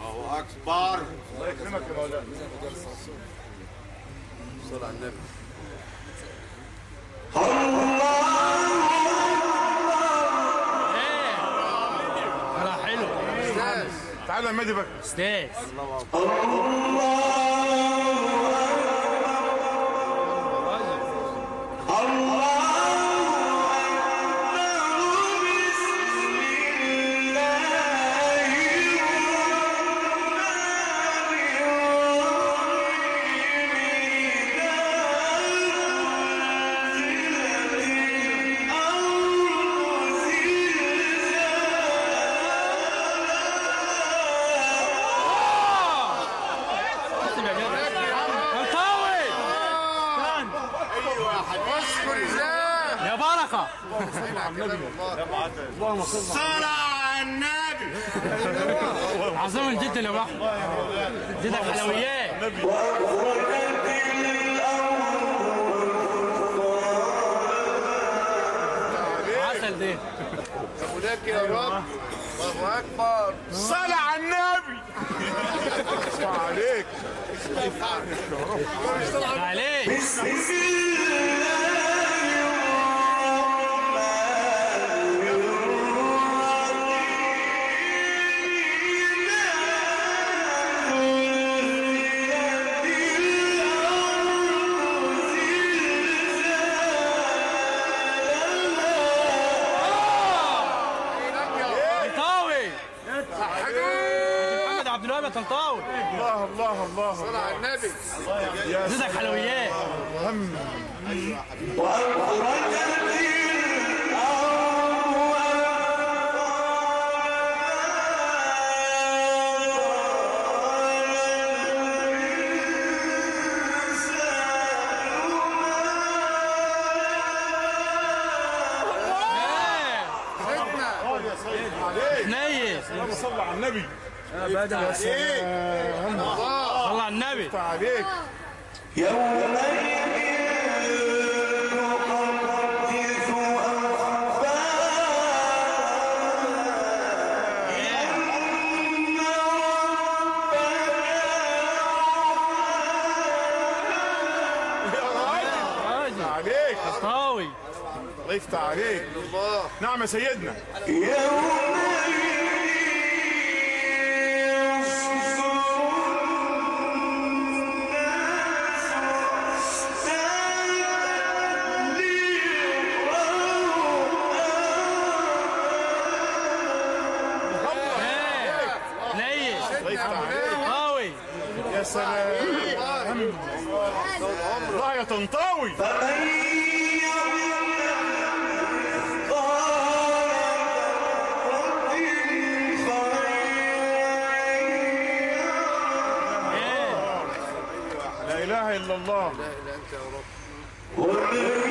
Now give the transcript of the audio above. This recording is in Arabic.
الله أكبر. الله يكرمك يا مولانا. صل على النبي. حلو. تعالى بقى أستاذ. طاول الله يا بركه صل على النبي. عظيم جدا يا بحر زيدك حلويات عسل ده هناك يا رب الله اكبر صل على النبي. صل عليك. عليك. يا الله الله الله. صل على النبي. زيدك حلويات نيس اللهم صل على النبي. يا سلام على النبي عليك راجل عليك طاوي الله يفتح عليك الله نعم يا سيدنا نيس الله يفتح عليك طاوي. يا سلام. يا طنطاوي لا إله إلا الله. لا اله انت يا رب